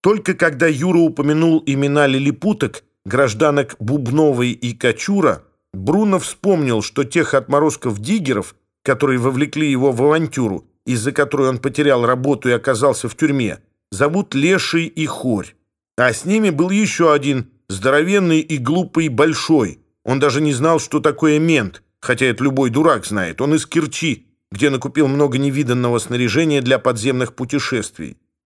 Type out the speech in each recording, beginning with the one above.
Только когда Юра упомянул имена лилипуток, гражданок Бубновой и Качура, Бруно вспомнил, что тех отморозков-диггеров, которые вовлекли его в авантюру, из-за которой он потерял работу и оказался в тюрьме, зовут Леший и Хорь. А с ними был еще один, здоровенный и глупый Большой. Он даже не знал, что такое мент, хотя это любой дурак знает. Он из Керчи, где накупил много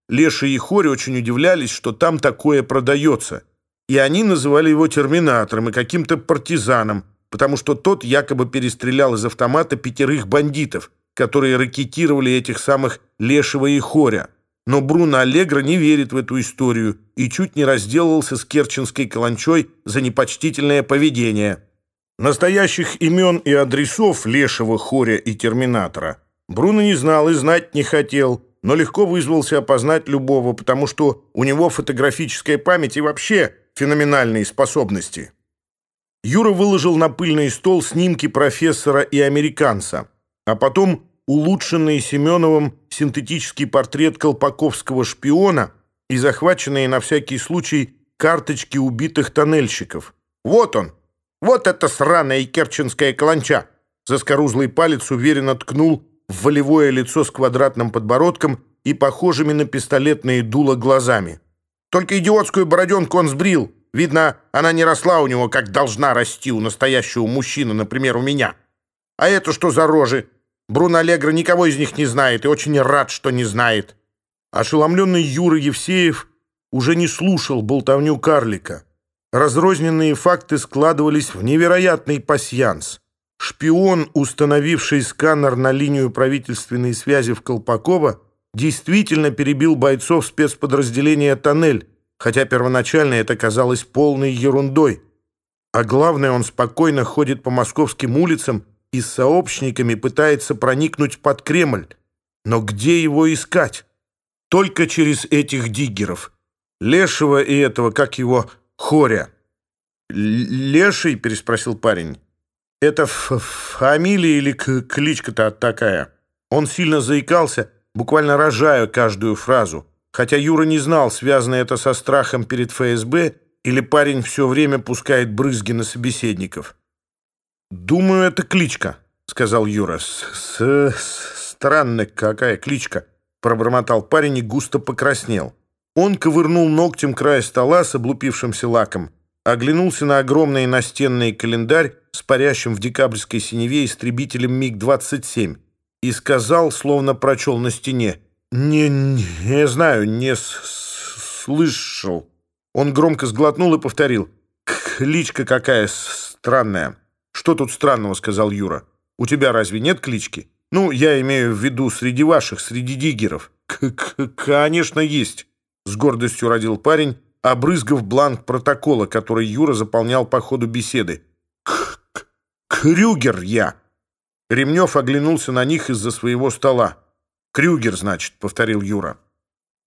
Леша и Хори очень удивлялись, что там такое продается. И они называли его терминатором и каким-то партизаном, потому что тот якобы перестрелял из автомата пятерых бандитов, которые ракетировали этих самых Лешего и Хоря. Но Бруно Аллегро не верит в эту историю и чуть не разделался с керченской каланчой за непочтительное поведение. Настоящих имен и адресов Лешего, Хоря и Терминатора Бруно не знал и знать не хотел – но легко вызвался опознать любого, потому что у него фотографическая память и вообще феноменальные способности. Юра выложил на пыльный стол снимки профессора и американца, а потом улучшенный Семеновым синтетический портрет колпаковского шпиона и захваченные на всякий случай карточки убитых тоннельщиков. «Вот он! Вот эта сраная керченская каланча!» Заскорузлый палец уверенно ткнул в волевое лицо с квадратным подбородком и похожими на пистолетные дуло глазами. Только идиотскую бороденку он сбрил. Видно, она не росла у него, как должна расти у настоящего мужчины, например, у меня. А это что за рожи? Бруно Аллегро никого из них не знает и очень рад, что не знает. Ошеломленный Юра Евсеев уже не слушал болтовню карлика. Разрозненные факты складывались в невероятный пасьянс. Шпион, установивший сканер на линию правительственной связи в Колпаково, действительно перебил бойцов спецподразделения «Тоннель», хотя первоначально это казалось полной ерундой. А главное, он спокойно ходит по московским улицам и с сообщниками пытается проникнуть под Кремль. Но где его искать? Только через этих диггеров. Лешего и этого, как его, Хоря. «Леший?» — переспросил парень. Это фамилия или кличка-то такая? Он сильно заикался, буквально рожая каждую фразу. Хотя Юра не знал, связано это со страхом перед ФСБ или парень все время пускает брызги на собеседников. «Думаю, это кличка», — сказал Юра. С -с «Странная какая кличка», — пробормотал парень и густо покраснел. Он ковырнул ногтем край стола с облупившимся лаком Оглянулся на огромный настенный календарь с парящим в декабрьской синеве истребителем МиГ-27 и сказал, словно прочел на стене, «Не, не знаю, не с -с слышал». Он громко сглотнул и повторил, «Кличка какая странная». «Что тут странного?» — сказал Юра. «У тебя разве нет клички?» «Ну, я имею в виду среди ваших, среди диггеров». «К -к «Конечно, есть», — с гордостью родил парень обрызгав бланк протокола, который Юра заполнял по ходу беседы. «Крюгер я!» Ремнев оглянулся на них из-за своего стола. «Крюгер, значит», — повторил Юра.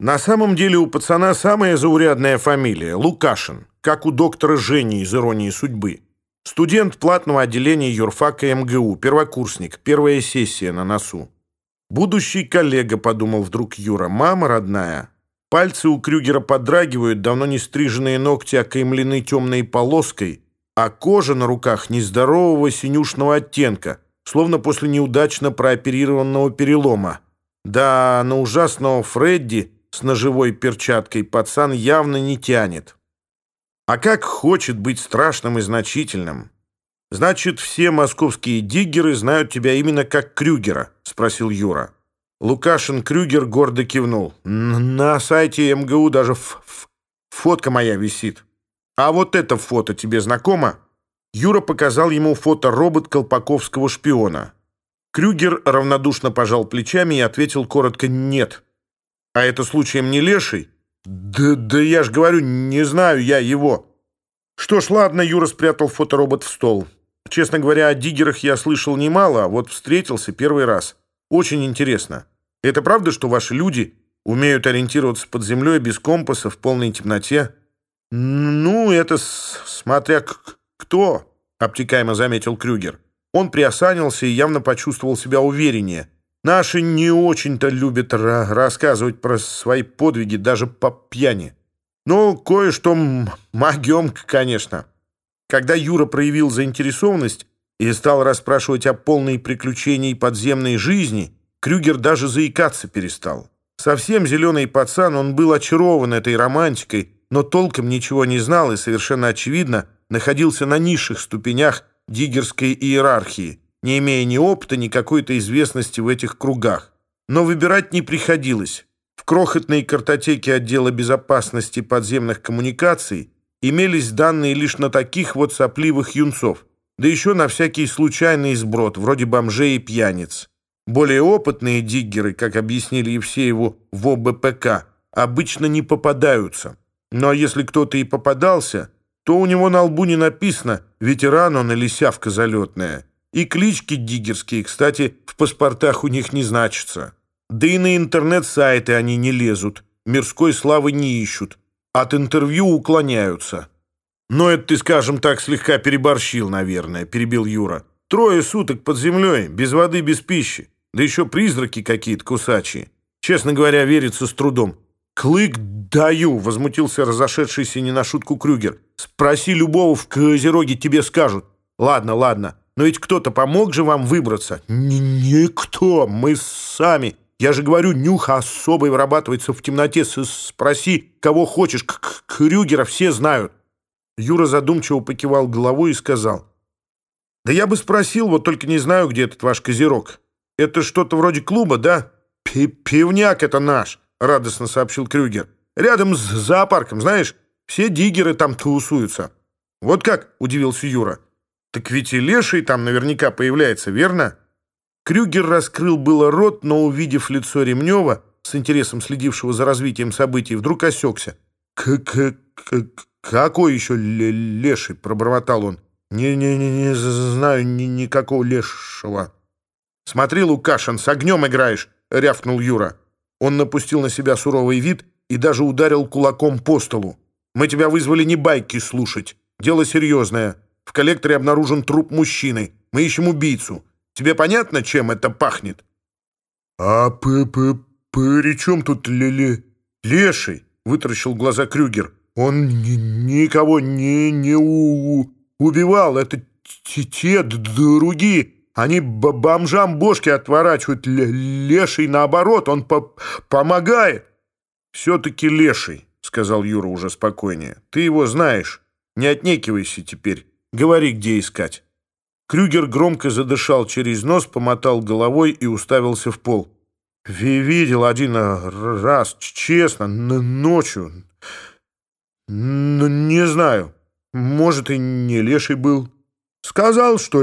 На самом деле у пацана самая заурядная фамилия — Лукашин, как у доктора Жени из «Иронии судьбы». Студент платного отделения юрфака МГУ, первокурсник, первая сессия на носу. «Будущий коллега», — подумал вдруг Юра, — «мама родная, Пальцы у Крюгера подрагивают, давно не стриженные ногти окаймлены темной полоской, а кожа на руках нездорового синюшного оттенка, словно после неудачно прооперированного перелома. Да, на ужасного Фредди с ножевой перчаткой пацан явно не тянет. А как хочет быть страшным и значительным? Значит, все московские диггеры знают тебя именно как Крюгера, спросил Юра. Лукашин Крюгер гордо кивнул. «На сайте МГУ даже ф -ф фотка моя висит. А вот это фото тебе знакомо?» Юра показал ему фото робот колпаковского шпиона. Крюгер равнодушно пожал плечами и ответил коротко «нет». «А это случаем не леший?» «Да, да я ж говорю, не знаю я его». Что ж, ладно, Юра спрятал фоторобот в стол. Честно говоря, о диггерах я слышал немало, а вот встретился первый раз. Очень интересно. Это правда, что ваши люди умеют ориентироваться под землей без компаса в полной темноте? Ну, это смотря кто, обтекаемо заметил Крюгер. Он приосанился и явно почувствовал себя увереннее. Наши не очень-то любят рассказывать про свои подвиги даже по пьяни. Ну, кое-что могем, конечно. Когда Юра проявил заинтересованность и стал расспрашивать о полной приключении подземной жизни – Крюгер даже заикаться перестал. Совсем зеленый пацан, он был очарован этой романтикой, но толком ничего не знал и совершенно очевидно находился на низших ступенях диггерской иерархии, не имея ни опыта, ни какой-то известности в этих кругах. Но выбирать не приходилось. В крохотной картотеке отдела безопасности подземных коммуникаций имелись данные лишь на таких вот сопливых юнцов, да еще на всякий случайный сброд, вроде бомжей и пьяниц. Более опытные диггеры, как объяснили Евсееву в ОБПК, обычно не попадаются. Но ну, а если кто-то и попадался, то у него на лбу не написано «ветеран он или сявка залетная». И клички диггерские, кстати, в паспортах у них не значатся. Да и на интернет-сайты они не лезут, мирской славы не ищут, от интервью уклоняются. «Но «Ну, это ты, скажем так, слегка переборщил, наверное», — перебил Юра. «Трое суток под землей, без воды, без пищи. да еще призраки какие-то кусачие. Честно говоря, верится с трудом». «Клык даю!» — возмутился разошедшийся не на шутку Крюгер. «Спроси любого в Козероге, тебе скажут». «Ладно, ладно, но ведь кто-то помог же вам выбраться?» «Никто, мы сами». Я же говорю, нюх особый вырабатывается в темноте. Спроси, кого хочешь. К -к Крюгера все знают. Юра задумчиво покивал головой и сказал. Да я бы спросил, вот только не знаю, где этот ваш козерог. Это что-то вроде клуба, да? П Пивняк это наш, радостно сообщил Крюгер. Рядом с зоопарком, знаешь, все диггеры там тусуются. Вот как, удивился Юра. Так ведь и леший там наверняка появляется, верно? Крюгер раскрыл было рот, но, увидев лицо Ремнева, с интересом следившего за развитием событий, вдруг осекся. «К -к -к «Какой еще леший?» — пробормотал он. «Не, не, не, не знаю ни, никакого лешего». «Смотри, Лукашин, с огнем играешь!» — рявкнул Юра. Он напустил на себя суровый вид и даже ударил кулаком по столу. «Мы тебя вызвали не байки слушать. Дело серьезное. В коллекторе обнаружен труп мужчины. Мы ищем убийцу. Тебе понятно, чем это пахнет?» «А п п при чем тут ле леший?» — вытаращил глаза Крюгер. «Он ни никого не, не у убивал. Это те другие. Они бомжам бошки отворачивают. Леший, наоборот, он по помогает». «Все-таки леший», — сказал Юра уже спокойнее. «Ты его знаешь. Не отнекивайся теперь. Говори, где искать». Крюгер громко задышал через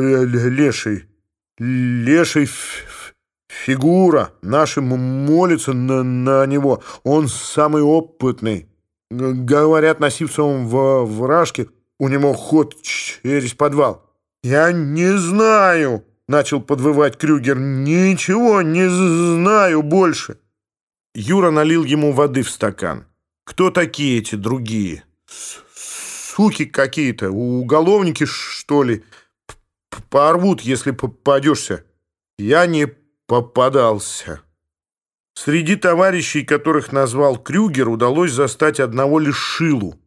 нос, помотал головой и уставился в пол. «Видел один раз, честно, ночью. Не знаю, может, и не леший был. Сказал, что леший. Леший фигура. Наши молятся на, на него. Он самый опытный. Говорят, на Сивцевом вражке у него ход через подвал. «Я не знаю», — начал подвывать Крюгер. «Ничего не знаю больше». Юра налил ему воды в стакан. «Кто такие эти другие?» «Суки какие-то, уголовники, что ли? Порвут, если попадешься». Я не попадался. Среди товарищей, которых назвал Крюгер, удалось застать одного лишь Шилу.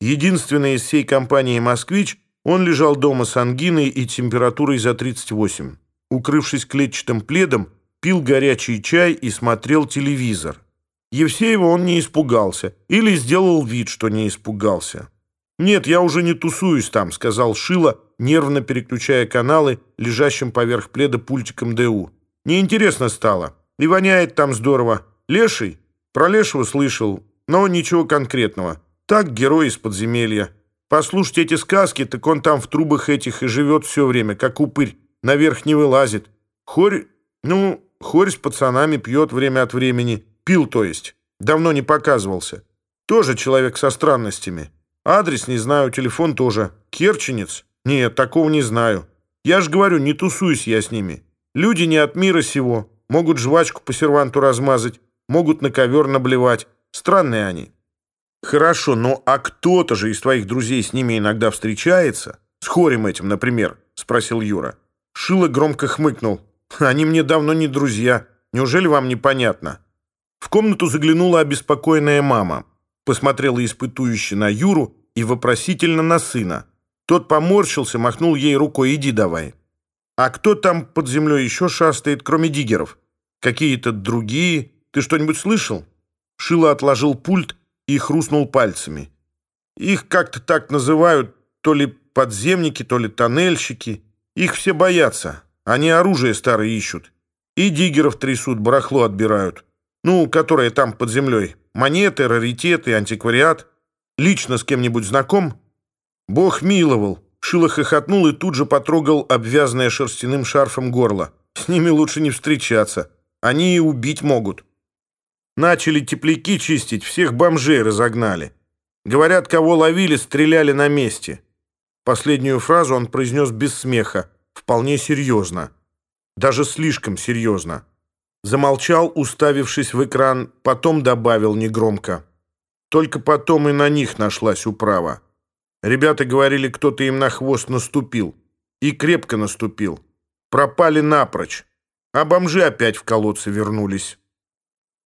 Единственный из всей компании «Москвич» Он лежал дома с ангиной и температурой за 38. Укрывшись клетчатым пледом, пил горячий чай и смотрел телевизор. Евсеева он не испугался или сделал вид, что не испугался. «Нет, я уже не тусуюсь там», — сказал Шила, нервно переключая каналы, лежащим поверх пледа пультиком ДУ. «Неинтересно стало. И воняет там здорово. Леший? Про Лешего слышал, но ничего конкретного. Так герой из подземелья». Послушать эти сказки, так он там в трубах этих и живет все время, как упырь, наверх не вылазит. Хорь, ну, хорь с пацанами пьет время от времени. Пил, то есть. Давно не показывался. Тоже человек со странностями. Адрес не Нет, такого не знаю. Я же говорю, не тусуюсь я с ними. Люди не от мира сего. Могут жвачку по серванту размазать, могут на ковер наблевать. Странные они. Хорошо, но а кто-то же из твоих друзей с ними иногда встречается? С хорем этим, например, спросил Юра. Шило громко хмыкнул. Они мне давно не друзья. Неужели вам непонятно? В комнату заглянула обеспокоенная мама. Посмотрела испытующе на Юру и вопросительно на сына. Тот поморщился, махнул ей рукой «иди давай». «А кто там под землей еще шастает, кроме диггеров? Какие-то другие? Ты что-нибудь слышал?» Шила отложил пульт и хрустнул пальцами. «Их как-то так называют, то ли подземники, то ли тоннельщики. Их все боятся. Они оружие старое ищут. И диггеров трясут, барахло отбирают. Ну, которое там под землей. Монеты, раритеты, антиквариат. Лично с кем-нибудь знаком?» «Бог миловал». Шило хохотнул и тут же потрогал обвязанное шерстяным шарфом горло. «С ними лучше не встречаться. Они и убить могут». Начали тепляки чистить, всех бомжей разогнали. Говорят, кого ловили, стреляли на месте. Последнюю фразу он произнес без смеха, вполне серьезно. Даже слишком серьезно. Замолчал, уставившись в экран, потом добавил негромко. Только потом и на них нашлась управа. Ребята говорили, кто-то им на хвост наступил. И крепко наступил. Пропали напрочь. А бомжи опять в колодцы вернулись.